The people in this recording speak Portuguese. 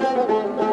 Música